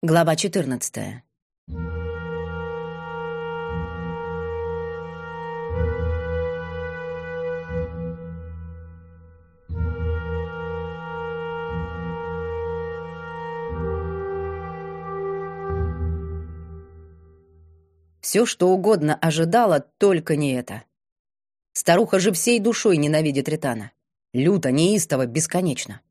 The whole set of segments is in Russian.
Глава 14. Все, что угодно ожидала, только не это. Старуха же всей душой ненавидит Ритана. Люто, неистово, бесконечно.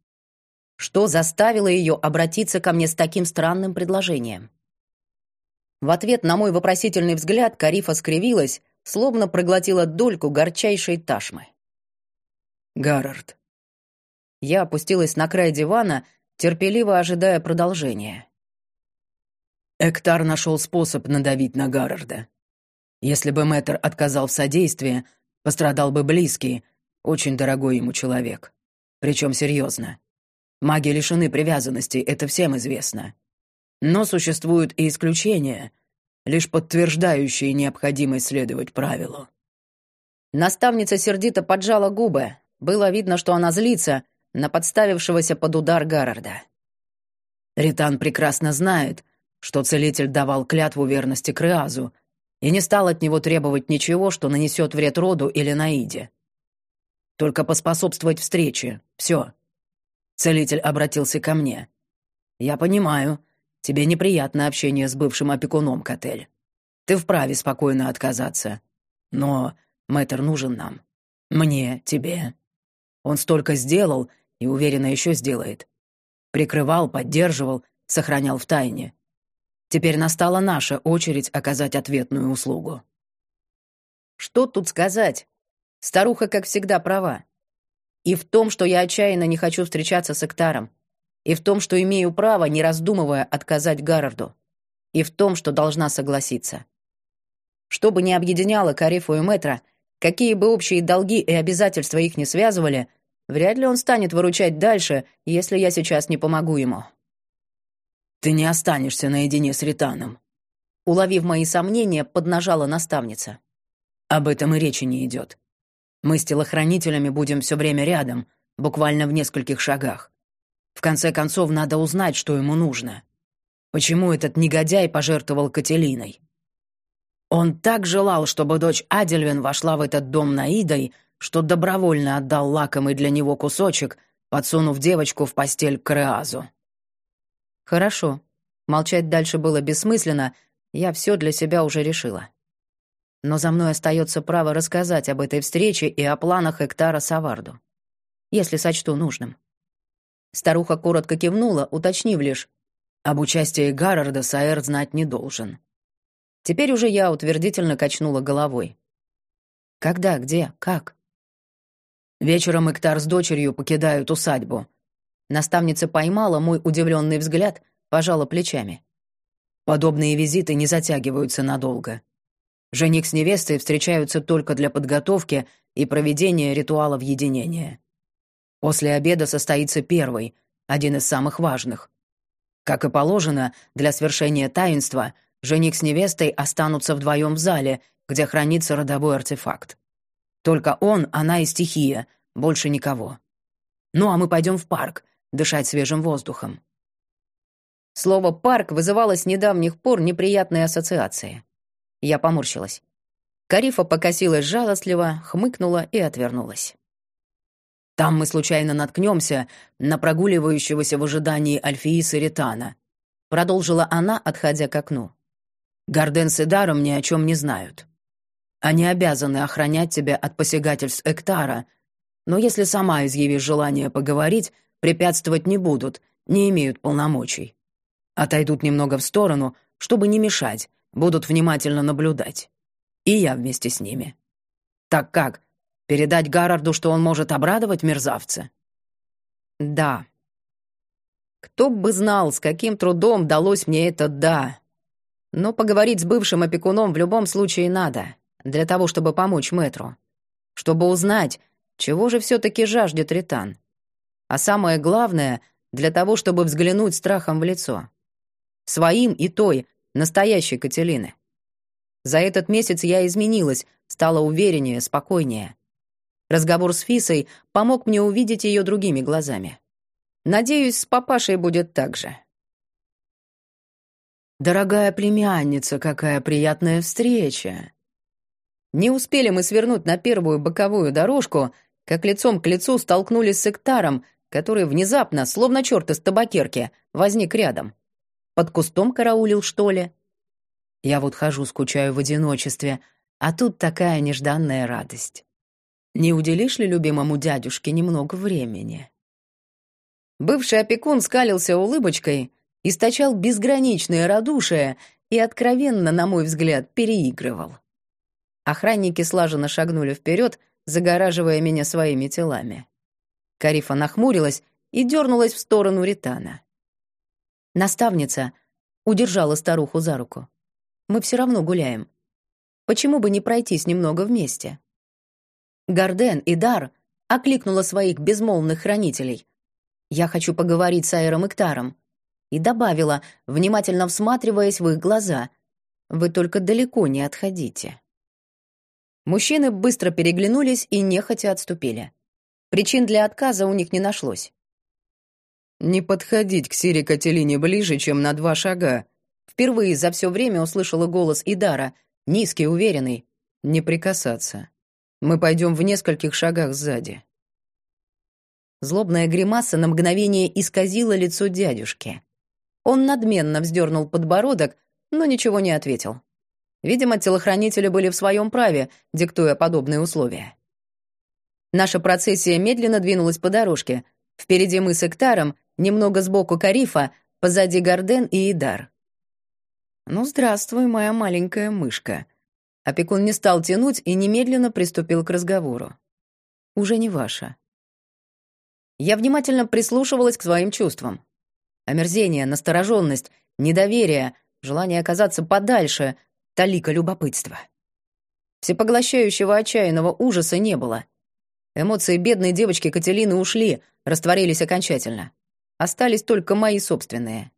Что заставило ее обратиться ко мне с таким странным предложением? В ответ на мой вопросительный взгляд Карифа скривилась, словно проглотила дольку горчайшей ташмы. «Гаррард». Я опустилась на край дивана, терпеливо ожидая продолжения. Эктар нашел способ надавить на Гаррарда. Если бы мэтр отказал в содействии, пострадал бы близкий, очень дорогой ему человек. Причем серьезно. Маги лишены привязанности, это всем известно. Но существуют и исключения, лишь подтверждающие необходимость следовать правилу. Наставница сердито поджала губы. Было видно, что она злится на подставившегося под удар Гаррарда. Ритан прекрасно знает, что целитель давал клятву верности Креазу и не стал от него требовать ничего, что нанесет вред роду или Наиде. Только поспособствовать встрече. Все. Целитель обратился ко мне. «Я понимаю, тебе неприятно общение с бывшим опекуном, Котель. Ты вправе спокойно отказаться. Но мэтр нужен нам. Мне, тебе. Он столько сделал и, уверенно, еще сделает. Прикрывал, поддерживал, сохранял в тайне. Теперь настала наша очередь оказать ответную услугу». «Что тут сказать? Старуха, как всегда, права. И в том, что я отчаянно не хочу встречаться с Эктаром. И в том, что имею право, не раздумывая, отказать Гаррарду. И в том, что должна согласиться. Что бы ни объединяло Карифу и Мэтра, какие бы общие долги и обязательства их не связывали, вряд ли он станет выручать дальше, если я сейчас не помогу ему. «Ты не останешься наедине с Ританом», уловив мои сомнения, поднажала наставница. «Об этом и речи не идет. Мы с телохранителями будем все время рядом, буквально в нескольких шагах. В конце концов, надо узнать, что ему нужно. Почему этот негодяй пожертвовал Кателиной? Он так желал, чтобы дочь Адельвин вошла в этот дом Наидой, что добровольно отдал лакомый для него кусочек, подсунув девочку в постель к Реазу. Хорошо. Молчать дальше было бессмысленно, я все для себя уже решила но за мной остается право рассказать об этой встрече и о планах Эктара Саварду, если сочту нужным. Старуха коротко кивнула, уточнив лишь, об участии Гаррарда Саэр знать не должен. Теперь уже я утвердительно качнула головой. Когда, где, как? Вечером Эктар с дочерью покидают усадьбу. Наставница поймала мой удивленный взгляд, пожала плечами. Подобные визиты не затягиваются надолго. Жених с невестой встречаются только для подготовки и проведения ритуалов единения. После обеда состоится первый, один из самых важных. Как и положено, для свершения таинства жених с невестой останутся вдвоем в зале, где хранится родовой артефакт. Только он, она и стихия, больше никого. Ну а мы пойдем в парк, дышать свежим воздухом. Слово «парк» вызывало с недавних пор неприятные ассоциации. Я поморщилась. Карифа покосилась жалостливо, хмыкнула и отвернулась. «Там мы случайно наткнемся на прогуливающегося в ожидании Альфииса Ритана», продолжила она, отходя к окну. «Гарден с Идаром ни о чем не знают. Они обязаны охранять тебя от посягательств Эктара, но если сама изъявишь желание поговорить, препятствовать не будут, не имеют полномочий. Отойдут немного в сторону, чтобы не мешать, будут внимательно наблюдать. И я вместе с ними. Так как, передать Гарарду, что он может обрадовать мерзавца? Да. Кто бы знал, с каким трудом далось мне это «да». Но поговорить с бывшим опекуном в любом случае надо, для того, чтобы помочь мэтру. Чтобы узнать, чего же все таки жаждет Ритан. А самое главное, для того, чтобы взглянуть страхом в лицо. Своим и той, Настоящей Кателины. За этот месяц я изменилась, стала увереннее, спокойнее. Разговор с Фисой помог мне увидеть ее другими глазами. Надеюсь, с папашей будет так же. «Дорогая племянница, какая приятная встреча!» Не успели мы свернуть на первую боковую дорожку, как лицом к лицу столкнулись с Эктаром, который внезапно, словно черт из табакерки, возник рядом. Под кустом караулил, что ли? Я вот хожу, скучаю в одиночестве, а тут такая нежданная радость. Не уделишь ли любимому дядюшке немного времени?» Бывший опекун скалился улыбочкой, источал безграничное радушие и откровенно, на мой взгляд, переигрывал. Охранники слаженно шагнули вперед, загораживая меня своими телами. Карифа нахмурилась и дернулась в сторону Ритана. Наставница удержала старуху за руку. «Мы все равно гуляем. Почему бы не пройтись немного вместе?» Гарден и Дар окликнула своих безмолвных хранителей. «Я хочу поговорить с Аэром Иктаром». И добавила, внимательно всматриваясь в их глаза. «Вы только далеко не отходите». Мужчины быстро переглянулись и нехотя отступили. Причин для отказа у них не нашлось. «Не подходить к Сире Кателине ближе, чем на два шага», Впервые за все время услышала голос Идара, низкий, уверенный. «Не прикасаться. Мы пойдем в нескольких шагах сзади». Злобная гримаса на мгновение исказила лицо дядюшки. Он надменно вздернул подбородок, но ничего не ответил. Видимо, телохранители были в своем праве, диктуя подобные условия. Наша процессия медленно двинулась по дорожке. Впереди мы с Эктаром, немного сбоку Карифа, позади Гарден и Идар. «Ну, здравствуй, моя маленькая мышка», Опекун не стал тянуть и немедленно приступил к разговору. «Уже не ваша». Я внимательно прислушивалась к своим чувствам. Омерзение, настороженность, недоверие, желание оказаться подальше, талика любопытства. Всепоглощающего отчаянного ужаса не было. Эмоции бедной девочки Кателины ушли, растворились окончательно. Остались только мои собственные.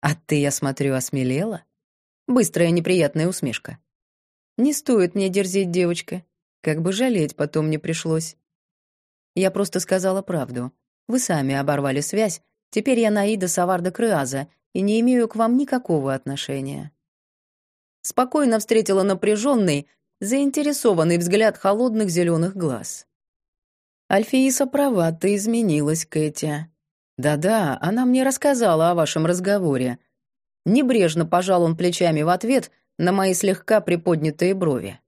«А ты, я смотрю, осмелела?» Быстрая неприятная усмешка. Не стоит мне дерзить, девочка. Как бы жалеть потом не пришлось. Я просто сказала правду. Вы сами оборвали связь. Теперь я Наида Саварда Крыаза и не имею к вам никакого отношения. Спокойно встретила напряженный, заинтересованный взгляд холодных зеленых глаз. Альфииса права, ты изменилась, Кэти. Да-да, она мне рассказала о вашем разговоре. Небрежно пожал он плечами в ответ, на мои слегка приподнятые брови.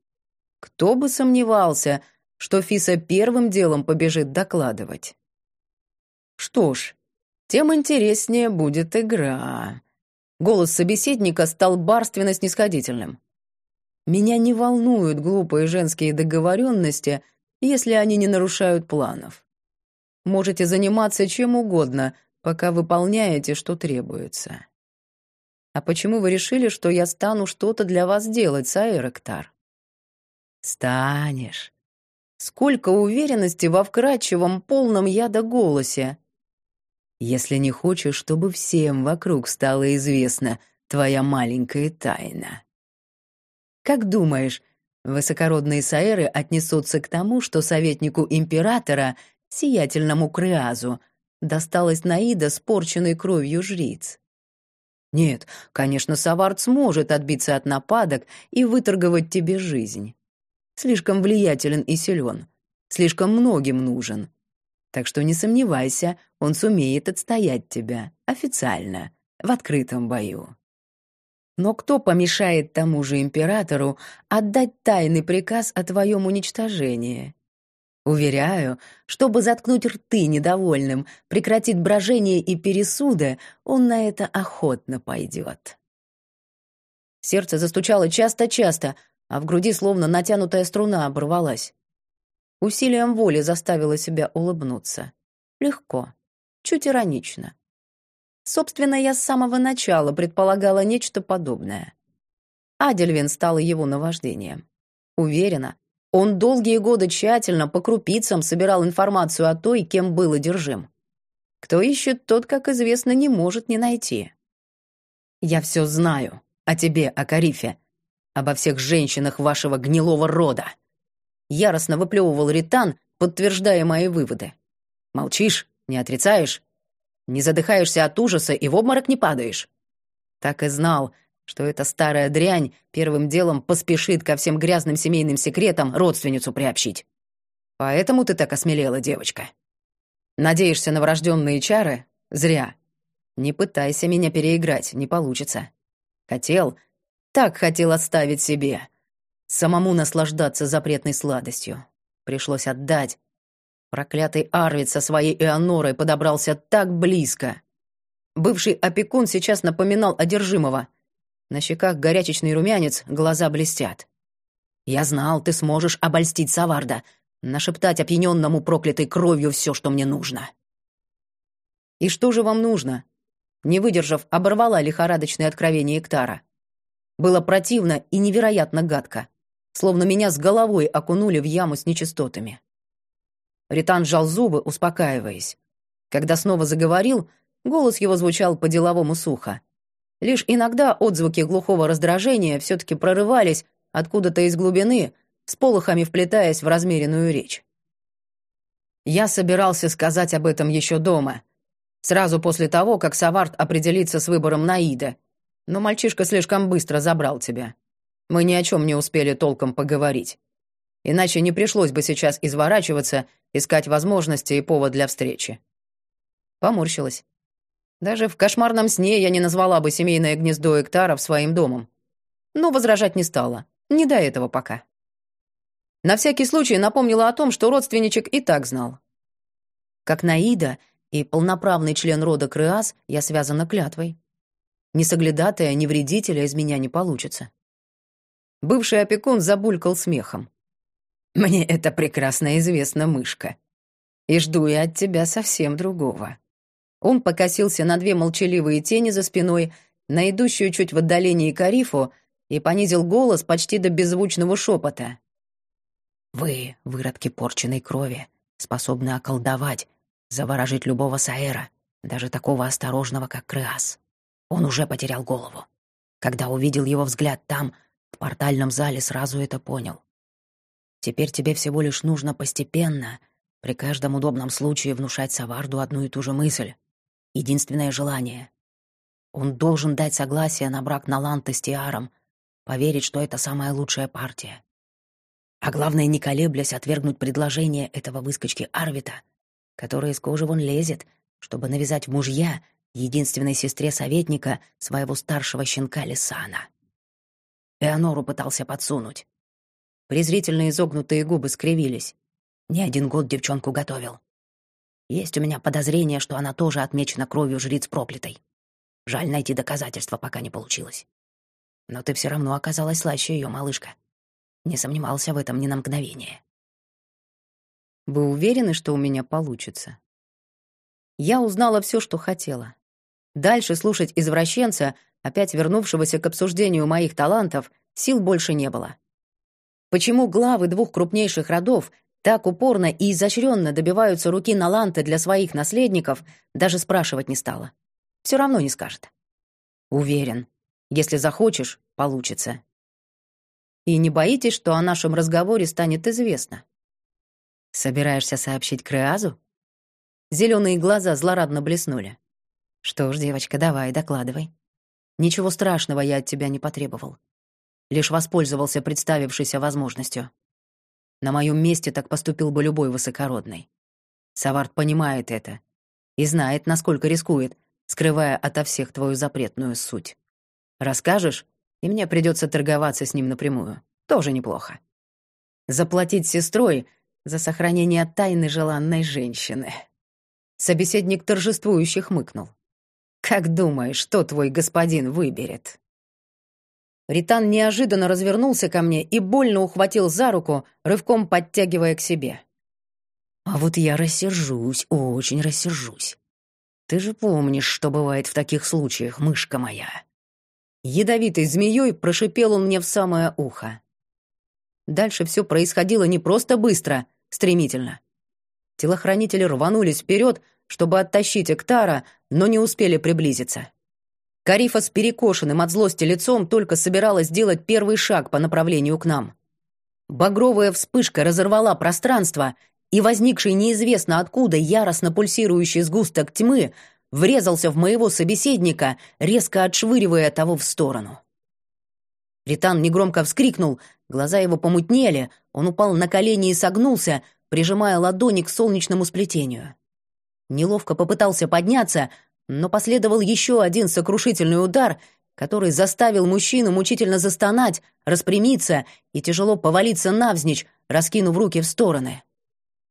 Кто бы сомневался, что Фиса первым делом побежит докладывать. Что ж, тем интереснее будет игра. Голос собеседника стал барственно-снисходительным. Меня не волнуют глупые женские договоренности, если они не нарушают планов. Можете заниматься чем угодно, пока выполняете, что требуется. А почему вы решили, что я стану что-то для вас делать, Саэректар? Станешь. Сколько уверенности во вкрадчивом, полном яда голосе. Если не хочешь, чтобы всем вокруг стало известно твоя маленькая тайна. Как думаешь, высокородные саэры отнесутся к тому, что советнику императора, сиятельному Креазу, досталась Наида с порченной кровью жриц? Нет, конечно, Савард сможет отбиться от нападок и выторговать тебе жизнь. Слишком влиятелен и силен, слишком многим нужен. Так что не сомневайся, он сумеет отстоять тебя официально, в открытом бою. Но кто помешает тому же императору отдать тайный приказ о твоем уничтожении? Уверяю, чтобы заткнуть рты недовольным, прекратить брожение и пересуды, он на это охотно пойдет. Сердце застучало часто-часто, а в груди словно натянутая струна оборвалась. Усилием воли заставила себя улыбнуться. Легко, чуть иронично. Собственно, я с самого начала предполагала нечто подобное. Адельвин стала его наваждением. Уверена, он долгие годы тщательно по крупицам собирал информацию о той, кем был одержим. Кто ищет, тот, как известно, не может не найти. Я все знаю о тебе, о Карифе, обо всех женщинах вашего гнилого рода. Яростно выплевывал Ритан, подтверждая мои выводы. Молчишь, не отрицаешь, не задыхаешься от ужаса и в обморок не падаешь. Так и знал, что эта старая дрянь первым делом поспешит ко всем грязным семейным секретам родственницу приобщить. Поэтому ты так осмелела, девочка. Надеешься на врожденные чары? Зря. Не пытайся меня переиграть, не получится. Хотел, так хотел оставить себе. Самому наслаждаться запретной сладостью. Пришлось отдать. Проклятый Арвид со своей Эонорой подобрался так близко. Бывший опекун сейчас напоминал одержимого. На щеках горячечный румянец, глаза блестят. «Я знал, ты сможешь обольстить Саварда, нашептать опьяненному проклятой кровью все, что мне нужно». «И что же вам нужно?» Не выдержав, оборвала лихорадочное откровение Эктара. Было противно и невероятно гадко, словно меня с головой окунули в яму с нечистотами. Ритан сжал зубы, успокаиваясь. Когда снова заговорил, голос его звучал по-деловому сухо. Лишь иногда отзвуки глухого раздражения все-таки прорывались откуда-то из глубины, с полохами вплетаясь в размеренную речь. Я собирался сказать об этом еще дома, сразу после того, как Саварт определится с выбором Наида, но мальчишка слишком быстро забрал тебя. Мы ни о чем не успели толком поговорить. Иначе не пришлось бы сейчас изворачиваться, искать возможности и повод для встречи. Поморщилась. Даже в кошмарном сне я не назвала бы семейное гнездо Эктаров своим домом. Но возражать не стала. Не до этого пока. На всякий случай напомнила о том, что родственничек и так знал. Как Наида и полноправный член рода Крыас я связана клятвой. Ни соглядатая, ни вредителя из меня не получится. Бывший опекун забулькал смехом. «Мне это прекрасно известно, мышка. И жду я от тебя совсем другого. Он покосился на две молчаливые тени за спиной, на идущую чуть в отдалении Карифу, и понизил голос почти до беззвучного шепота. «Вы, выродки порченной крови, способны околдовать, заворожить любого Саэра, даже такого осторожного, как Крыас. Он уже потерял голову. Когда увидел его взгляд там, в портальном зале, сразу это понял. Теперь тебе всего лишь нужно постепенно, при каждом удобном случае внушать Саварду одну и ту же мысль единственное желание. Он должен дать согласие на брак Наланта с Тиаром, поверить, что это самая лучшая партия. А главное, не колеблясь, отвергнуть предложение этого выскочки Арвита, который из кожи вон лезет, чтобы навязать мужья единственной сестре советника своего старшего щенка Лисана. Эонору пытался подсунуть. Презрительно изогнутые губы скривились. Не один год девчонку готовил. Есть у меня подозрение, что она тоже отмечена кровью жриц проклятой. Жаль, найти доказательства пока не получилось. Но ты все равно оказалась слаще ее, малышка. Не сомневался в этом ни на мгновение. Вы уверены, что у меня получится? Я узнала все, что хотела. Дальше слушать извращенца, опять вернувшегося к обсуждению моих талантов, сил больше не было. Почему главы двух крупнейших родов так упорно и изощренно добиваются руки Наланты для своих наследников, даже спрашивать не стала. Все равно не скажет. Уверен, если захочешь, получится. И не боитесь, что о нашем разговоре станет известно? Собираешься сообщить Креазу? Зеленые глаза злорадно блеснули. Что ж, девочка, давай, докладывай. Ничего страшного я от тебя не потребовал. Лишь воспользовался представившейся возможностью. На моем месте так поступил бы любой высокородный. Савард понимает это и знает, насколько рискует, скрывая ото всех твою запретную суть. Расскажешь, и мне придется торговаться с ним напрямую. Тоже неплохо. Заплатить сестрой за сохранение тайны желанной женщины. Собеседник торжествующе хмыкнул. «Как думаешь, что твой господин выберет?» Ритан неожиданно развернулся ко мне и больно ухватил за руку, рывком подтягивая к себе. «А вот я рассержусь, очень рассержусь. Ты же помнишь, что бывает в таких случаях, мышка моя». Ядовитой змеей прошипел он мне в самое ухо. Дальше все происходило не просто быстро, стремительно. Телохранители рванулись вперед, чтобы оттащить Эктара, но не успели приблизиться. Карифа с перекошенным от злости лицом только собиралась сделать первый шаг по направлению к нам. Багровая вспышка разорвала пространство, и возникший неизвестно откуда яростно пульсирующий сгусток тьмы врезался в моего собеседника, резко отшвыривая того в сторону. Ритан негромко вскрикнул, глаза его помутнели, он упал на колени и согнулся, прижимая ладони к солнечному сплетению. Неловко попытался подняться, но последовал еще один сокрушительный удар, который заставил мужчину мучительно застонать, распрямиться и тяжело повалиться навзничь, раскинув руки в стороны.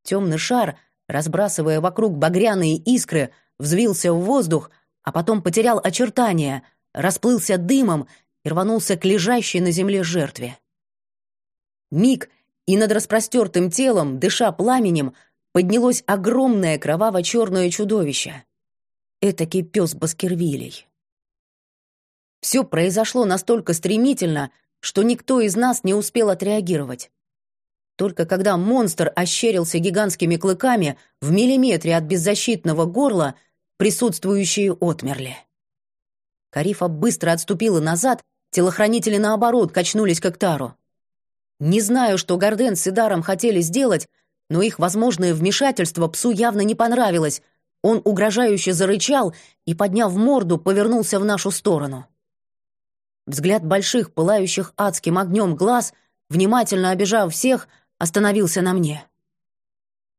Темный шар, разбрасывая вокруг багряные искры, взвился в воздух, а потом потерял очертания, расплылся дымом и рванулся к лежащей на земле жертве. Миг, и над распростертым телом, дыша пламенем, поднялось огромное кроваво-черное чудовище. Этакий пес Баскервилей. Все произошло настолько стремительно, что никто из нас не успел отреагировать. Только когда монстр ощерился гигантскими клыками в миллиметре от беззащитного горла, присутствующие отмерли. Карифа быстро отступила назад, телохранители, наоборот, качнулись к Эктару. Не знаю, что Горден с Идаром хотели сделать, но их возможное вмешательство псу явно не понравилось. Он угрожающе зарычал и, подняв морду, повернулся в нашу сторону. Взгляд больших, пылающих адским огнем глаз, внимательно обижав всех, остановился на мне.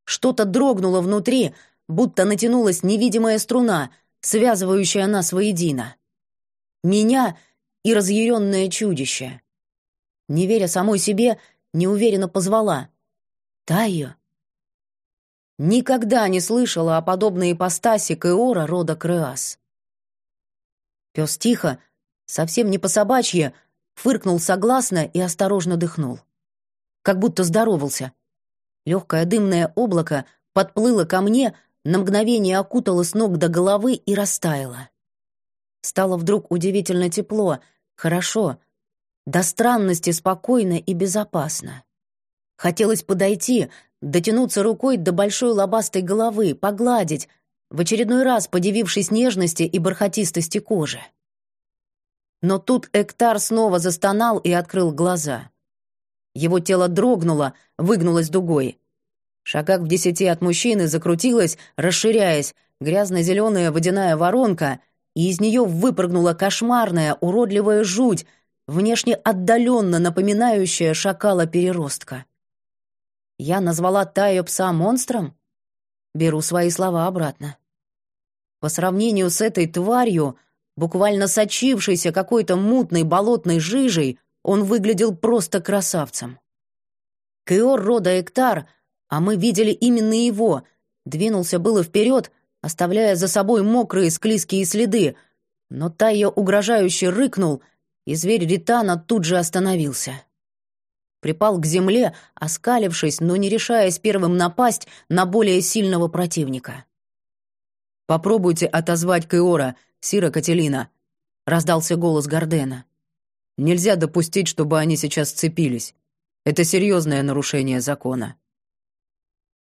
Что-то дрогнуло внутри, будто натянулась невидимая струна, связывающая нас воедино. Меня и разъяренное чудище. Не веря самой себе, неуверенно позвала. «Тайо!» Никогда не слышала о подобной ипостаси Кеора рода Креас. Пес тихо, совсем не по-собачье, фыркнул согласно и осторожно дыхнул. Как будто здоровался. Легкое дымное облако подплыло ко мне, на мгновение окутало с ног до головы и растаяло. Стало вдруг удивительно тепло, хорошо, до странности спокойно и безопасно. Хотелось подойти, дотянуться рукой до большой лобастой головы, погладить, в очередной раз подивившись нежности и бархатистости кожи. Но тут Эктар снова застонал и открыл глаза. Его тело дрогнуло, выгнулось дугой. Шагах в десяти от мужчины закрутилась, расширяясь, грязно-зеленая водяная воронка, и из нее выпрыгнула кошмарная, уродливая жуть, внешне отдаленно напоминающая шакала-переростка. Я назвала Таю пса монстром? Беру свои слова обратно. По сравнению с этой тварью, буквально сочившейся какой-то мутной болотной жижей, он выглядел просто красавцем. Кеор рода Эктар, а мы видели именно его, двинулся было вперед, оставляя за собой мокрые склизкие следы, но Тайо угрожающе рыкнул, и зверь Ритана тут же остановился припал к земле, оскалившись, но не решаясь первым напасть на более сильного противника. «Попробуйте отозвать Кеора, Сира Кателина», — раздался голос Гордена. «Нельзя допустить, чтобы они сейчас сцепились. Это серьезное нарушение закона».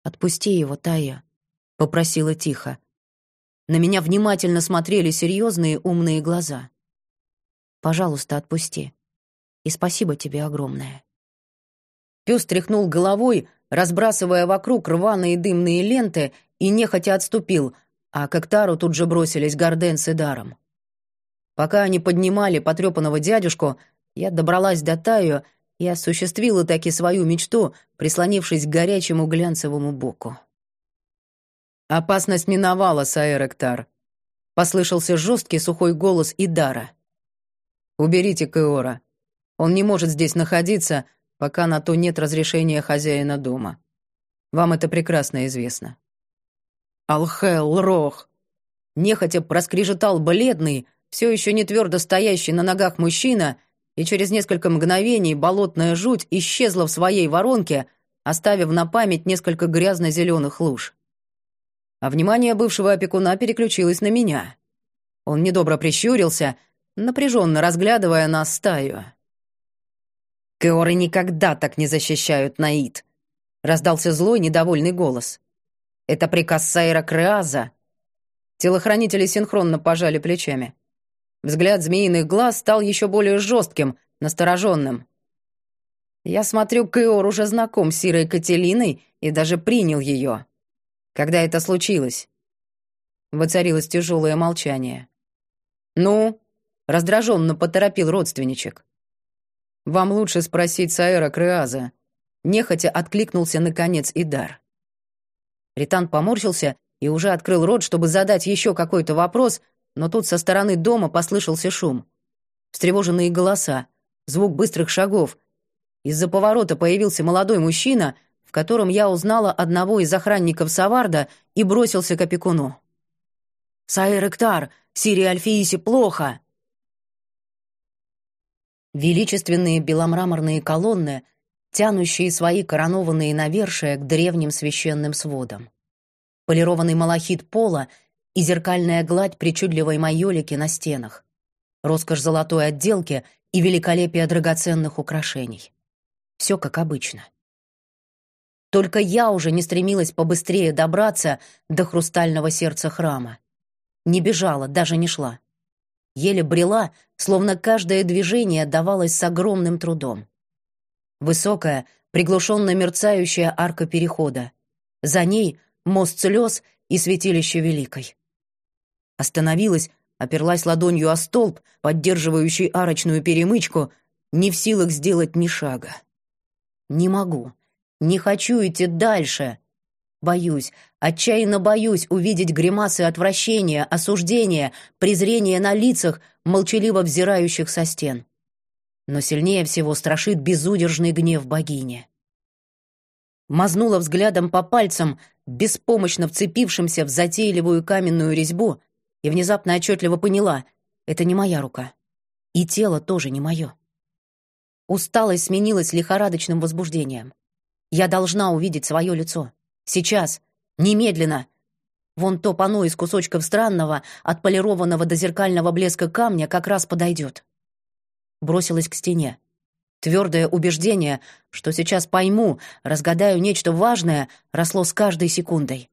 «Отпусти его, Тая», — попросила тихо. На меня внимательно смотрели серьезные умные глаза. «Пожалуйста, отпусти. И спасибо тебе огромное». Пес тряхнул головой, разбрасывая вокруг рваные дымные ленты, и нехотя отступил, а к Эктару тут же бросились Горден с Идаром. Пока они поднимали потрепанного дядюшку, я добралась до Таю и осуществила таки свою мечту, прислонившись к горячему глянцевому боку. «Опасность миновала, Саэр Эктар», — послышался жесткий сухой голос Идара. «Уберите Кеора. Он не может здесь находиться, пока на то нет разрешения хозяина дома. Вам это прекрасно известно. Алхел Рох! Нехотя проскрежетал бледный, все еще не твердо стоящий на ногах мужчина, и через несколько мгновений болотная жуть исчезла в своей воронке, оставив на память несколько грязно-зеленых луж. А внимание бывшего опекуна переключилось на меня. Он недобро прищурился, напряженно разглядывая нас стаю. «Кеоры никогда так не защищают Наид», — раздался злой, недовольный голос. «Это приказ Сайра Креаза». Телохранители синхронно пожали плечами. Взгляд змеиных глаз стал еще более жестким, настороженным. «Я смотрю, Кеор уже знаком с Сирой Кателиной и даже принял ее. Когда это случилось?» Воцарилось тяжелое молчание. «Ну?» — раздраженно поторопил родственничек. «Вам лучше спросить Саэра Креаза». Нехотя откликнулся, наконец, Идар. Ритан поморщился и уже открыл рот, чтобы задать еще какой-то вопрос, но тут со стороны дома послышался шум. Встревоженные голоса, звук быстрых шагов. Из-за поворота появился молодой мужчина, в котором я узнала одного из охранников Саварда и бросился к опекуну. «Саэр Эктар, Сири Альфииси плохо!» Величественные беломраморные колонны, тянущие свои коронованные навершия к древним священным сводам. Полированный малахит пола и зеркальная гладь причудливой майолики на стенах. Роскошь золотой отделки и великолепие драгоценных украшений. Все как обычно. Только я уже не стремилась побыстрее добраться до хрустального сердца храма. Не бежала, даже не шла. Еле брела, словно каждое движение давалось с огромным трудом. Высокая, приглушенно мерцающая арка перехода. За ней мост слез и святилище Великой. Остановилась, оперлась ладонью о столб, поддерживающий арочную перемычку, не в силах сделать ни шага. Не могу, не хочу идти дальше. Боюсь, отчаянно боюсь увидеть гримасы отвращения, осуждения, презрения на лицах, молчаливо взирающих со стен. Но сильнее всего страшит безудержный гнев богини. Мазнула взглядом по пальцам, беспомощно вцепившимся в затейливую каменную резьбу, и внезапно отчетливо поняла — это не моя рука. И тело тоже не мое. Усталость сменилась лихорадочным возбуждением. Я должна увидеть свое лицо. Сейчас. Немедленно. Вон то панно из кусочков странного, отполированного до зеркального блеска камня как раз подойдет. Бросилась к стене. Твердое убеждение, что сейчас пойму, разгадаю нечто важное, росло с каждой секундой.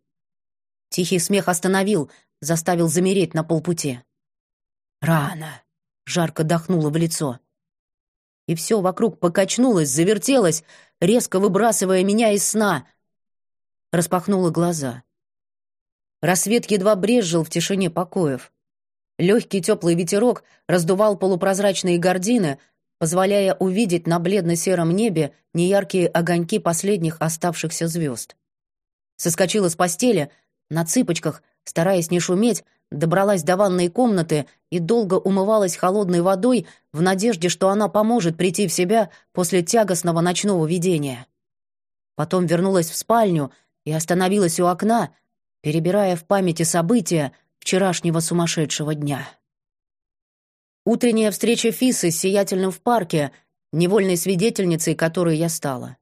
Тихий смех остановил, заставил замереть на полпути. «Рано!» — жарко дохнуло в лицо. И все вокруг покачнулось, завертелось, резко выбрасывая меня из сна. Распахнула глаза. Рассвет едва брезжил в тишине покоев. Легкий теплый ветерок раздувал полупрозрачные гардины, позволяя увидеть на бледно-сером небе неяркие огоньки последних оставшихся звезд. Соскочила с постели, на цыпочках, стараясь не шуметь, добралась до ванной комнаты и долго умывалась холодной водой в надежде, что она поможет прийти в себя после тягостного ночного видения. Потом вернулась в спальню и остановилась у окна, перебирая в памяти события вчерашнего сумасшедшего дня. Утренняя встреча Фисы с Сиятельным в парке, невольной свидетельницей которой я стала.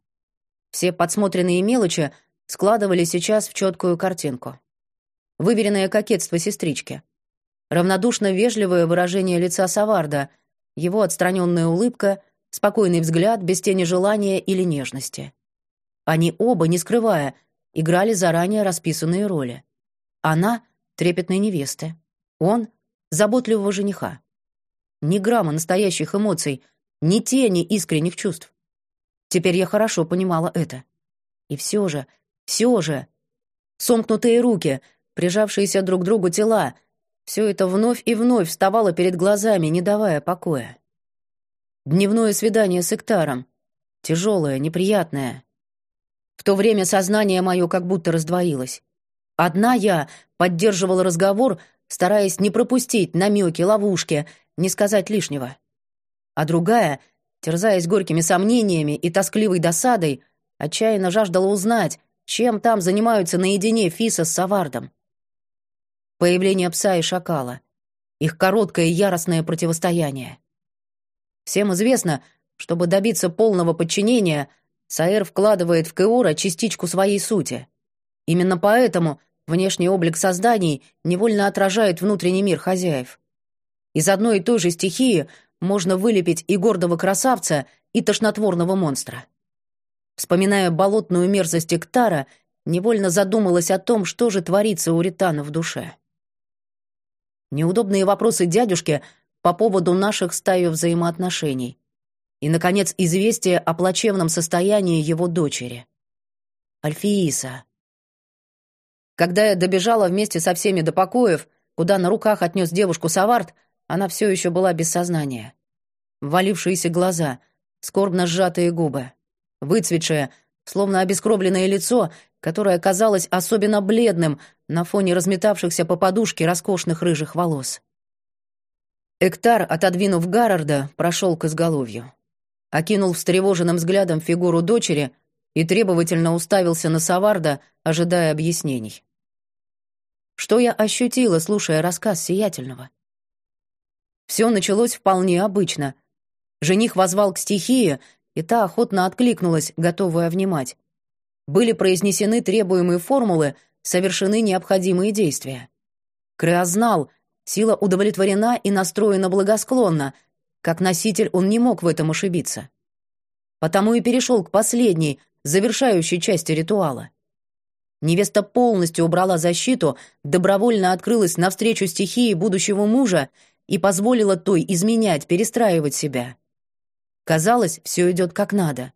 Все подсмотренные мелочи складывали сейчас в четкую картинку. Выверенное кокетство сестрички. Равнодушно вежливое выражение лица Саварда, его отстраненная улыбка, спокойный взгляд без тени желания или нежности. Они оба, не скрывая, играли заранее расписанные роли. Она — трепетной невесты, он — заботливого жениха. Ни грамма настоящих эмоций, ни тени искренних чувств. Теперь я хорошо понимала это. И все же, все же... Сомкнутые руки — прижавшиеся друг к другу тела. Все это вновь и вновь вставало перед глазами, не давая покоя. Дневное свидание с Эктаром. Тяжелое, неприятное. В то время сознание мое как будто раздвоилось. Одна я поддерживала разговор, стараясь не пропустить намеки, ловушки, не сказать лишнего. А другая, терзаясь горькими сомнениями и тоскливой досадой, отчаянно жаждала узнать, чем там занимаются наедине Фиса с Савардом появление пса и шакала, их короткое яростное противостояние. Всем известно, чтобы добиться полного подчинения, Саэр вкладывает в Кеора частичку своей сути. Именно поэтому внешний облик созданий невольно отражает внутренний мир хозяев. Из одной и той же стихии можно вылепить и гордого красавца, и тошнотворного монстра. Вспоминая болотную мерзость Эктара, невольно задумалась о том, что же творится у Ритана в душе неудобные вопросы дядюшке по поводу наших стаю взаимоотношений и, наконец, известие о плачевном состоянии его дочери. Альфииса. Когда я добежала вместе со всеми до покоев, куда на руках отнес девушку Саварт, она все еще была без сознания. Валившиеся глаза, скорбно сжатые губы, выцветшее, словно обескровленное лицо, которое казалось особенно бледным на фоне разметавшихся по подушке роскошных рыжих волос. Эктар, отодвинув Гаррарда, прошел к изголовью. Окинул встревоженным взглядом фигуру дочери и требовательно уставился на Саварда, ожидая объяснений. Что я ощутила, слушая рассказ Сиятельного? Все началось вполне обычно. Жених возвал к стихии, и та охотно откликнулась, готовая внимать. Были произнесены требуемые формулы, совершены необходимые действия. Креа знал, сила удовлетворена и настроена благосклонно, как носитель он не мог в этом ошибиться. Потому и перешел к последней, завершающей части ритуала. Невеста полностью убрала защиту, добровольно открылась навстречу стихии будущего мужа и позволила той изменять, перестраивать себя. Казалось, все идет как надо.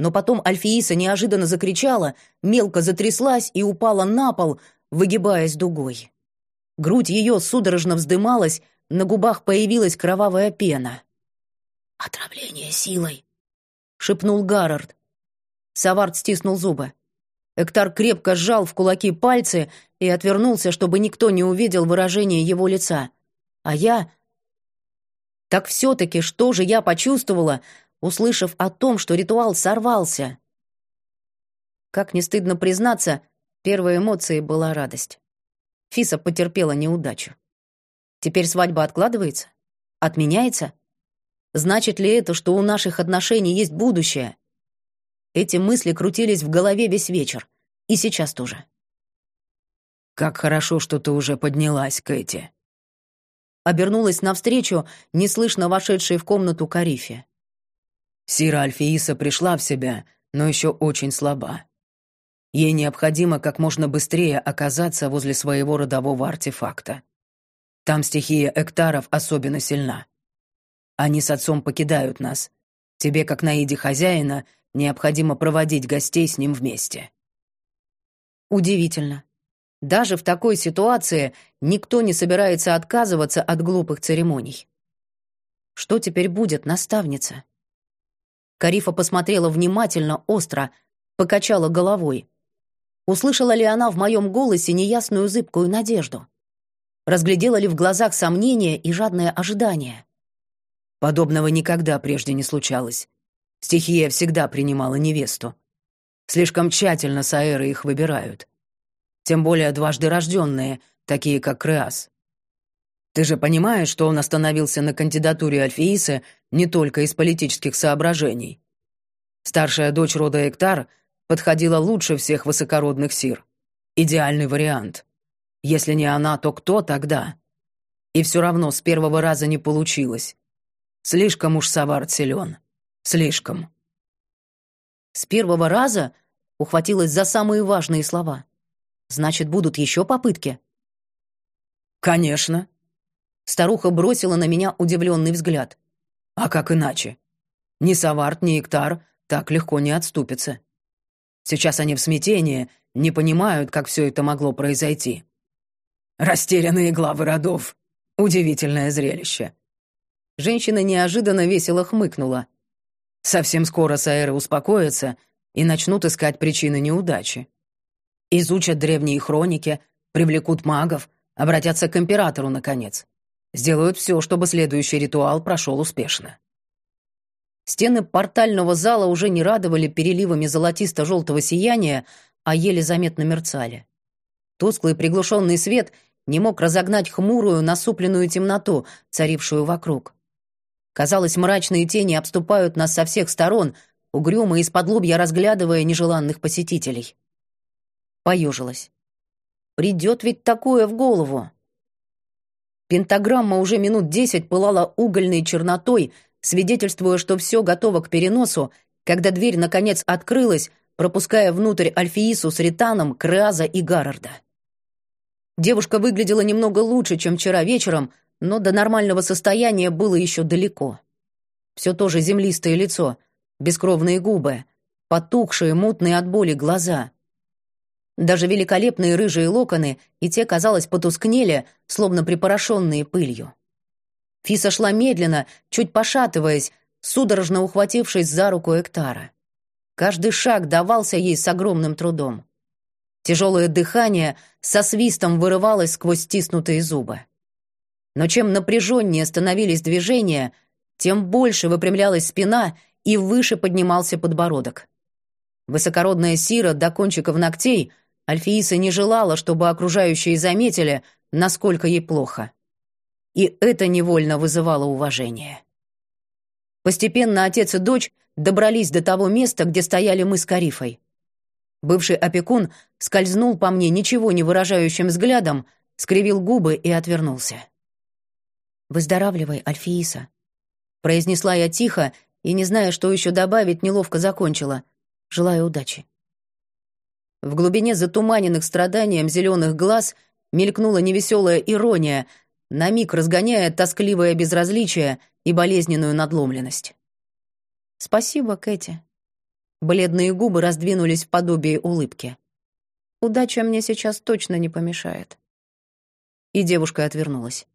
Но потом Альфииса неожиданно закричала, мелко затряслась и упала на пол, выгибаясь дугой. Грудь ее судорожно вздымалась, на губах появилась кровавая пена. «Отравление силой», — шепнул Гаррард. Савард стиснул зубы. Эктар крепко сжал в кулаки пальцы и отвернулся, чтобы никто не увидел выражение его лица. А я... Так все-таки что же я почувствовала, услышав о том, что ритуал сорвался? Как не стыдно признаться, первой эмоцией была радость. Фиса потерпела неудачу. Теперь свадьба откладывается? Отменяется? Значит ли это, что у наших отношений есть будущее? Эти мысли крутились в голове весь вечер. И сейчас тоже. «Как хорошо, что ты уже поднялась, Кэти». Обернулась навстречу, неслышно вошедшей в комнату Карифе. Сира Альфииса пришла в себя, но еще очень слаба. Ей необходимо как можно быстрее оказаться возле своего родового артефакта. Там стихия эктаров особенно сильна. Они с отцом покидают нас. Тебе, как Наиде хозяина, Необходимо проводить гостей с ним вместе. Удивительно. Даже в такой ситуации никто не собирается отказываться от глупых церемоний. Что теперь будет, наставница? Карифа посмотрела внимательно, остро, покачала головой. Услышала ли она в моем голосе неясную зыбкую надежду? Разглядела ли в глазах сомнение и жадное ожидание? Подобного никогда прежде не случалось. Стихия всегда принимала невесту. Слишком тщательно саэры их выбирают. Тем более дважды рожденные, такие как Креас. Ты же понимаешь, что он остановился на кандидатуре Альфеисы не только из политических соображений. Старшая дочь рода Эктар подходила лучше всех высокородных сир. Идеальный вариант. Если не она, то кто тогда? И все равно с первого раза не получилось. Слишком уж Савард силен. Слишком. С первого раза ухватилась за самые важные слова. Значит, будут еще попытки? Конечно. Старуха бросила на меня удивленный взгляд. А как иначе? Ни Саварт, ни Иктар так легко не отступятся. Сейчас они в смятении, не понимают, как все это могло произойти. Растерянные главы родов. Удивительное зрелище. Женщина неожиданно весело хмыкнула. Совсем скоро Саэры успокоятся и начнут искать причины неудачи. Изучат древние хроники, привлекут магов, обратятся к императору, наконец. Сделают все, чтобы следующий ритуал прошел успешно. Стены портального зала уже не радовали переливами золотисто-желтого сияния, а еле заметно мерцали. Тусклый приглушенный свет не мог разогнать хмурую, насупленную темноту, царившую вокруг. Казалось, мрачные тени обступают нас со всех сторон, угрюмо из-под лобья разглядывая нежеланных посетителей. Поежилась. Придет ведь такое в голову. Пентаграмма уже минут десять пылала угольной чернотой, свидетельствуя, что все готово к переносу, когда дверь, наконец, открылась, пропуская внутрь Альфиису с Ританом, Креаза и Гаррарда. Девушка выглядела немного лучше, чем вчера вечером, но до нормального состояния было еще далеко. Все то же землистое лицо, бескровные губы, потухшие, мутные от боли глаза. Даже великолепные рыжие локоны и те, казалось, потускнели, словно припорошенные пылью. Фиса шла медленно, чуть пошатываясь, судорожно ухватившись за руку Эктара. Каждый шаг давался ей с огромным трудом. Тяжелое дыхание со свистом вырывалось сквозь стиснутые зубы. Но чем напряженнее становились движения, тем больше выпрямлялась спина и выше поднимался подбородок. Высокородная Сира до кончиков ногтей — Альфииса не желала, чтобы окружающие заметили, насколько ей плохо. И это невольно вызывало уважение. Постепенно отец и дочь добрались до того места, где стояли мы с Карифой. Бывший опекун скользнул по мне ничего не выражающим взглядом, скривил губы и отвернулся. «Выздоравливай, Альфииса», — произнесла я тихо и, не зная, что еще добавить, неловко закончила. «Желаю удачи». В глубине затуманенных страданием зеленых глаз мелькнула невеселая ирония, на миг разгоняя тоскливое безразличие и болезненную надломленность. «Спасибо, Кэти». Бледные губы раздвинулись в подобие улыбки. «Удача мне сейчас точно не помешает». И девушка отвернулась.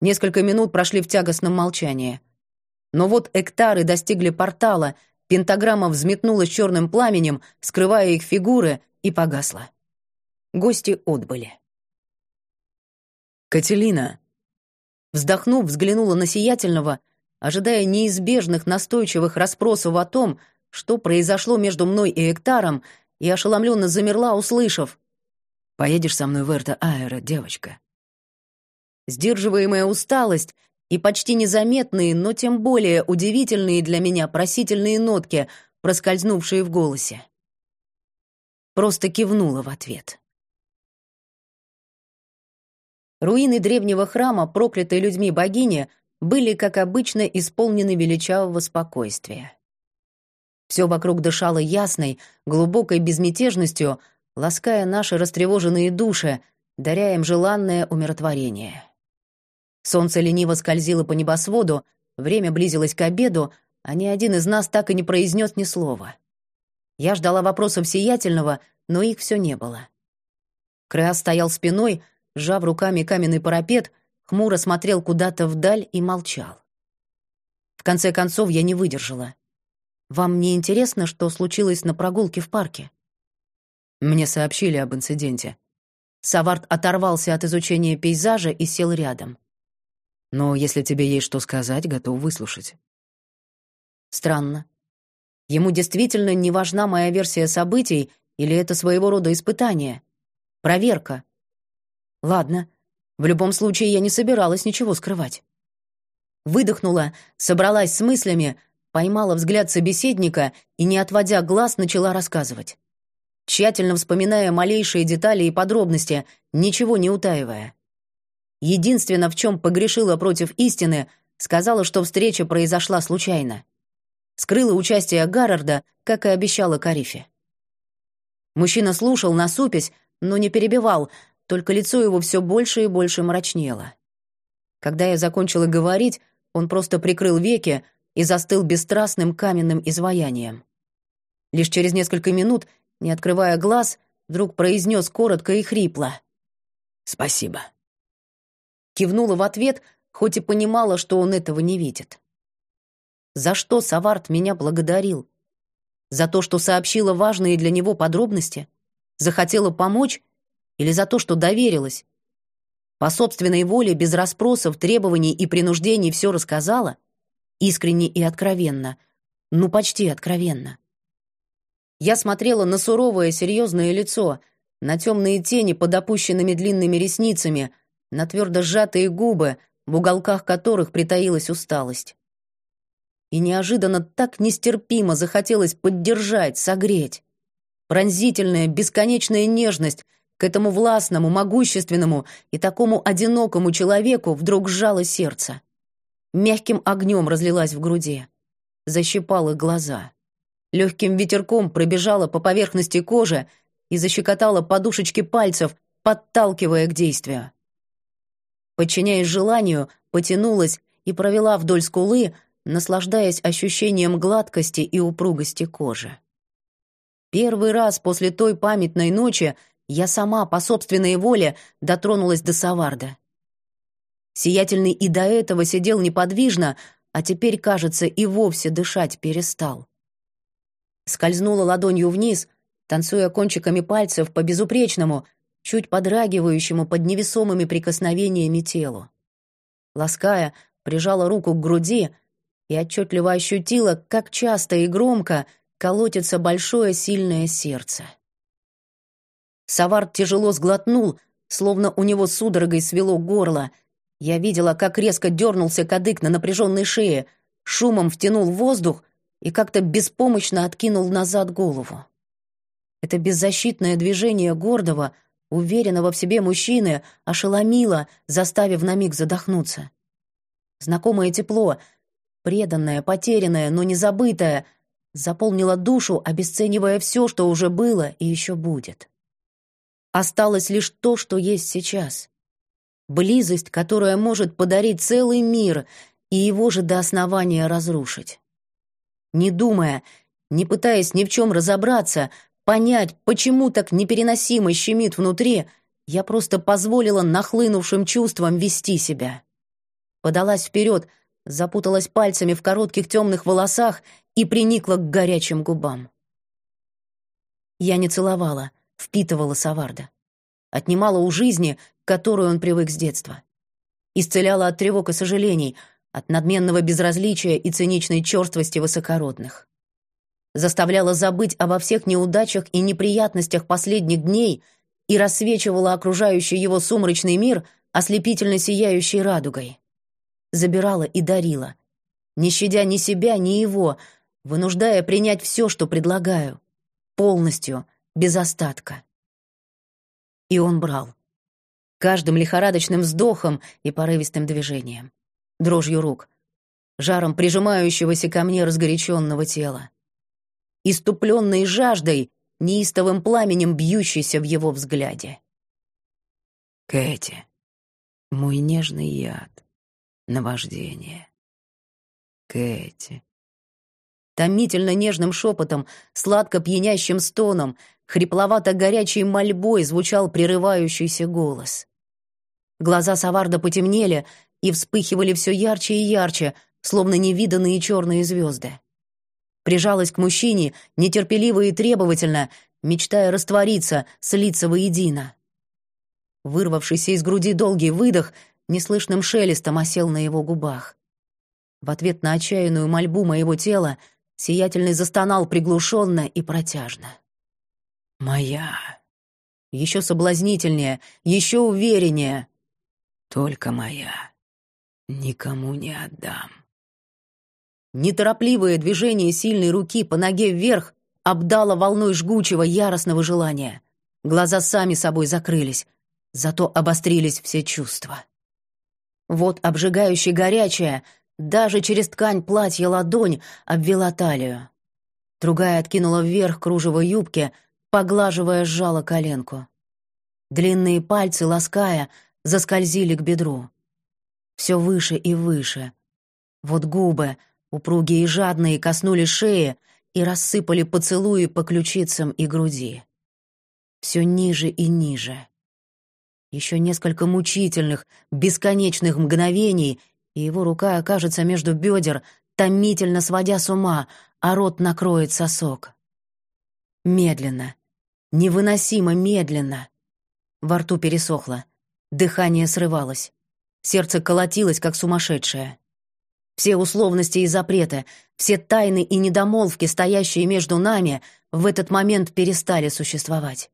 Несколько минут прошли в тягостном молчании. Но вот эктары достигли портала — Пентаграмма взметнулась черным пламенем, скрывая их фигуры, и погасла. Гости отбыли. «Кателина!» Вздохнув, взглянула на Сиятельного, ожидая неизбежных настойчивых расспросов о том, что произошло между мной и Эктаром, и ошеломленно замерла, услышав. «Поедешь со мной в Эрта-Аэро, девочка?» Сдерживаемая усталость и почти незаметные, но тем более удивительные для меня просительные нотки, проскользнувшие в голосе. Просто кивнула в ответ. Руины древнего храма, проклятой людьми богини, были, как обычно, исполнены величавого спокойствия. Все вокруг дышало ясной, глубокой безмятежностью, лаская наши растревоженные души, даря им желанное умиротворение. Солнце лениво скользило по небосводу, время близилось к обеду, а ни один из нас так и не произнес ни слова. Я ждала вопросов сиятельного, но их все не было. Креас стоял спиной, сжав руками каменный парапет, хмуро смотрел куда-то вдаль и молчал. В конце концов я не выдержала. «Вам не интересно, что случилось на прогулке в парке?» Мне сообщили об инциденте. Саварт оторвался от изучения пейзажа и сел рядом. Но если тебе есть что сказать, готов выслушать. Странно. Ему действительно не важна моя версия событий или это своего рода испытание? Проверка. Ладно. В любом случае, я не собиралась ничего скрывать. Выдохнула, собралась с мыслями, поймала взгляд собеседника и, не отводя глаз, начала рассказывать. Тщательно вспоминая малейшие детали и подробности, ничего не утаивая. Единственное, в чем погрешила против истины, сказала, что встреча произошла случайно. Скрыла участие Гаррарда, как и обещала Карифе. Мужчина слушал, насупясь, но не перебивал, только лицо его все больше и больше мрачнело. Когда я закончила говорить, он просто прикрыл веки и застыл бесстрастным каменным изваянием. Лишь через несколько минут, не открывая глаз, вдруг произнес коротко и хрипло. «Спасибо». Кивнула в ответ, хоть и понимала, что он этого не видит. За что Саварт меня благодарил? За то, что сообщила важные для него подробности? Захотела помочь? Или за то, что доверилась? По собственной воле, без расспросов, требований и принуждений все рассказала? Искренне и откровенно. Ну, почти откровенно. Я смотрела на суровое, серьезное лицо, на темные тени под опущенными длинными ресницами — на твердо сжатые губы, в уголках которых притаилась усталость. И неожиданно так нестерпимо захотелось поддержать, согреть. Пронзительная, бесконечная нежность к этому властному, могущественному и такому одинокому человеку вдруг сжало сердце. Мягким огнем разлилась в груди. Защипала глаза. Легким ветерком пробежала по поверхности кожи и защекотала подушечки пальцев, подталкивая к действию подчиняясь желанию, потянулась и провела вдоль скулы, наслаждаясь ощущением гладкости и упругости кожи. Первый раз после той памятной ночи я сама по собственной воле дотронулась до Саварда. Сиятельный и до этого сидел неподвижно, а теперь, кажется, и вовсе дышать перестал. Скользнула ладонью вниз, танцуя кончиками пальцев по безупречному, чуть подрагивающему под невесомыми прикосновениями телу. Лаская, прижала руку к груди и отчетливо ощутила, как часто и громко колотится большое сильное сердце. Савард тяжело сглотнул, словно у него судорогой свело горло. Я видела, как резко дернулся кадык на напряженной шее, шумом втянул воздух и как-то беспомощно откинул назад голову. Это беззащитное движение гордого, уверенного в себе мужчины ошеломило, заставив на миг задохнуться. Знакомое тепло, преданное, потерянное, но не забытое, заполнило душу, обесценивая все, что уже было и еще будет. Осталось лишь то, что есть сейчас. Близость, которая может подарить целый мир и его же до основания разрушить. Не думая, не пытаясь ни в чем разобраться, понять, почему так непереносимо щемит внутри, я просто позволила нахлынувшим чувствам вести себя. Подалась вперед, запуталась пальцами в коротких темных волосах и приникла к горячим губам. Я не целовала, впитывала Саварда. Отнимала у жизни, к которой он привык с детства. Исцеляла от тревог и сожалений, от надменного безразличия и циничной черствости высокородных заставляла забыть обо всех неудачах и неприятностях последних дней и рассвечивала окружающий его сумрачный мир ослепительно сияющей радугой. Забирала и дарила, не щадя ни себя, ни его, вынуждая принять все, что предлагаю, полностью, без остатка. И он брал. Каждым лихорадочным вздохом и порывистым движением, дрожью рук, жаром прижимающегося ко мне разгоряченного тела иступленной жаждой, неистовым пламенем, бьющейся в его взгляде. «Кэти, мой нежный яд, наваждение. Кэти». Томительно нежным шепотом, сладко пьянящим стоном, хрипловато-горячей мольбой звучал прерывающийся голос. Глаза Саварда потемнели и вспыхивали все ярче и ярче, словно невиданные черные звезды прижалась к мужчине нетерпеливо и требовательно, мечтая раствориться, слиться воедино. Вырвавшийся из груди долгий выдох неслышным шелестом осел на его губах. В ответ на отчаянную мольбу моего тела сиятельный застонал приглушенно и протяжно. «Моя!» Еще соблазнительнее, еще увереннее. «Только моя. Никому не отдам». Неторопливое движение сильной руки по ноге вверх обдало волной жгучего, яростного желания. Глаза сами собой закрылись, зато обострились все чувства. Вот обжигающая горячая, даже через ткань платья ладонь обвела талию. Другая откинула вверх кружево юбки, поглаживая сжала коленку. Длинные пальцы, лаская, заскользили к бедру. Все выше и выше. Вот губы — упругие и жадные, коснулись шеи и рассыпали поцелуи по ключицам и груди. Все ниже и ниже. Еще несколько мучительных, бесконечных мгновений, и его рука окажется между бедер, томительно сводя с ума, а рот накроет сосок. Медленно, невыносимо медленно. Во рту пересохло, дыхание срывалось, сердце колотилось, как сумасшедшее. Все условности и запреты, все тайны и недомолвки, стоящие между нами, в этот момент перестали существовать.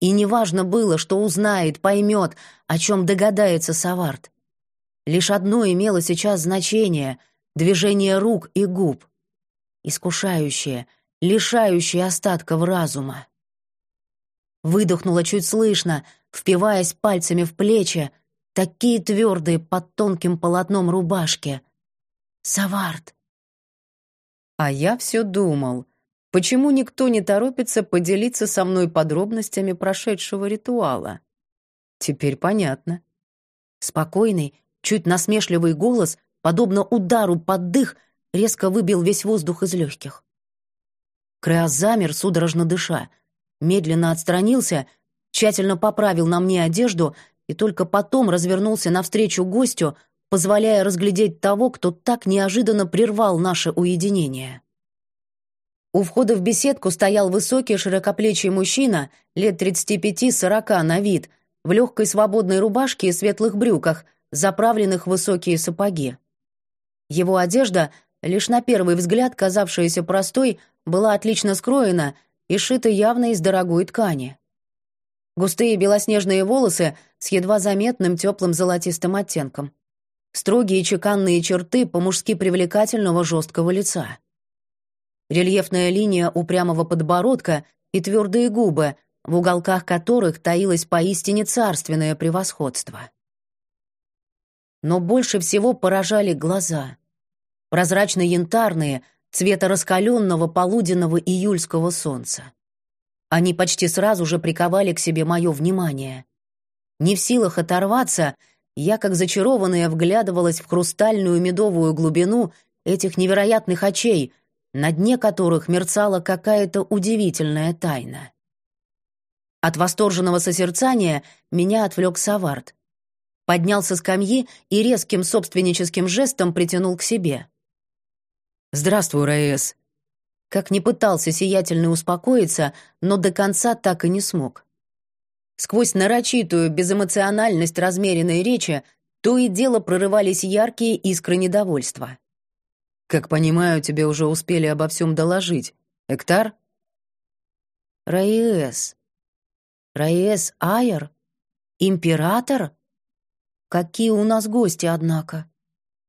И неважно было, что узнает, поймет, о чем догадается Савард. Лишь одно имело сейчас значение — движение рук и губ. Искушающее, лишающее остатков разума. Выдохнула чуть слышно, впиваясь пальцами в плечи, такие твердые под тонким полотном рубашки — Савард. А я все думал, почему никто не торопится поделиться со мной подробностями прошедшего ритуала. Теперь понятно. Спокойный, чуть насмешливый голос, подобно удару под дых, резко выбил весь воздух из легких. Креас замер, судорожно дыша, медленно отстранился, тщательно поправил на мне одежду и только потом развернулся навстречу гостю, позволяя разглядеть того, кто так неожиданно прервал наше уединение. У входа в беседку стоял высокий широкоплечий мужчина, лет 35-40 на вид, в легкой свободной рубашке и светлых брюках, заправленных в высокие сапоги. Его одежда, лишь на первый взгляд казавшаяся простой, была отлично скроена и шита явно из дорогой ткани. Густые белоснежные волосы с едва заметным теплым золотистым оттенком. Строгие чеканные черты по-мужски привлекательного жесткого лица рельефная линия упрямого подбородка и твердые губы, в уголках которых таилось поистине царственное превосходство. Но больше всего поражали глаза. Прозрачно-янтарные, цвета раскаленного полуденного июльского солнца. Они почти сразу же приковали к себе мое внимание. Не в силах оторваться, я, как зачарованная, вглядывалась в хрустальную медовую глубину этих невероятных очей — на дне которых мерцала какая-то удивительная тайна. От восторженного созерцания меня отвлек Савард. Поднялся с скамьи и резким собственническим жестом притянул к себе. «Здравствуй, Раэс». Как не пытался сиятельно успокоиться, но до конца так и не смог. Сквозь нарочитую безэмоциональность размеренной речи то и дело прорывались яркие искры недовольства. Как понимаю, тебе уже успели обо всем доложить. Эктар? Раиэс. Раиэс Айер? Император? Какие у нас гости, однако.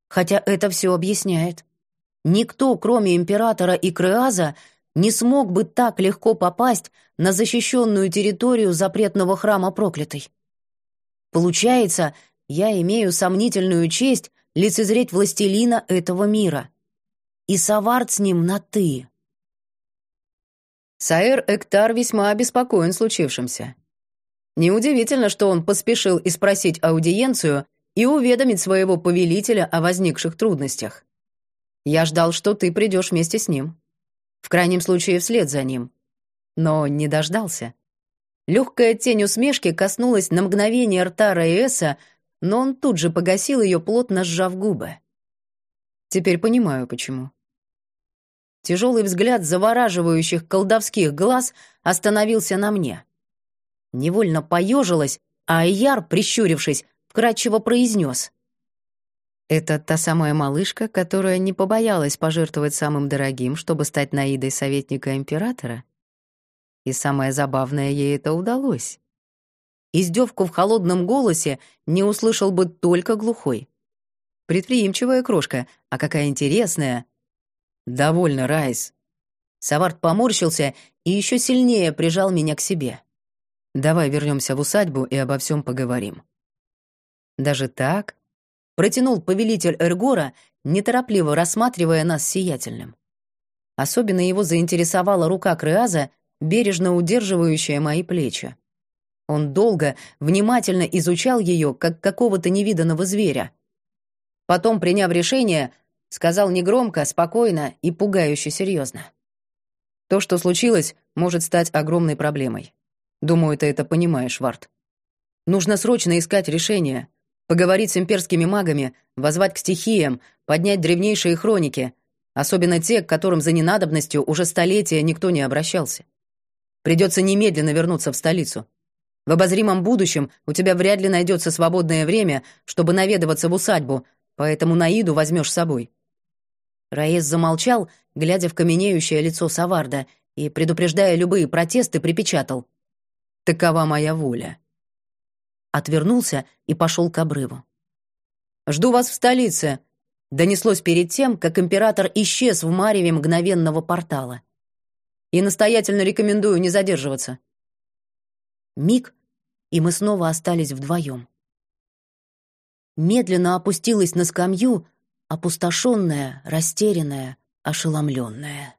Хотя это все объясняет. Никто, кроме императора и Креаза, не смог бы так легко попасть на защищенную территорию запретного храма проклятой. Получается, я имею сомнительную честь лицезреть властелина этого мира и Савард с ним на «ты». Саэр Эктар весьма обеспокоен случившимся. Неудивительно, что он поспешил и спросить аудиенцию и уведомить своего повелителя о возникших трудностях. Я ждал, что ты придешь вместе с ним. В крайнем случае, вслед за ним. Но не дождался. Легкая тень усмешки коснулась на мгновение рта Раэса, но он тут же погасил ее, плотно сжав губы. Теперь понимаю, почему. Тяжелый взгляд завораживающих колдовских глаз остановился на мне. Невольно поежилась, а Айяр, прищурившись, вкратчиво произнес. «Это та самая малышка, которая не побоялась пожертвовать самым дорогим, чтобы стать Наидой советника императора? И самое забавное, ей это удалось». Издевку в холодном голосе не услышал бы только глухой. Предприимчивая крошка, а какая интересная. «Довольно, Райс». Савард поморщился и еще сильнее прижал меня к себе. «Давай вернемся в усадьбу и обо всем поговорим». «Даже так?» — протянул повелитель Эргора, неторопливо рассматривая нас сиятельным. Особенно его заинтересовала рука Креаза, бережно удерживающая мои плечи. Он долго, внимательно изучал ее, как какого-то невиданного зверя. Потом, приняв решение, сказал негромко, спокойно и пугающе серьезно. То, что случилось, может стать огромной проблемой. Думаю, ты это понимаешь, Варт. Нужно срочно искать решение, поговорить с имперскими магами, возвать к стихиям, поднять древнейшие хроники, особенно те, к которым за ненадобностью уже столетия никто не обращался. Придется немедленно вернуться в столицу. В обозримом будущем у тебя вряд ли найдется свободное время, чтобы наведываться в усадьбу, поэтому Наиду возьмешь с собой. Раис замолчал, глядя в каменеющее лицо Саварда, и, предупреждая любые протесты, припечатал. «Такова моя воля». Отвернулся и пошел к обрыву. «Жду вас в столице», — донеслось перед тем, как император исчез в мареве мгновенного портала. «И настоятельно рекомендую не задерживаться». Миг, и мы снова остались вдвоем. Медленно опустилась на скамью, опустошенная, растерянная, ошеломленная.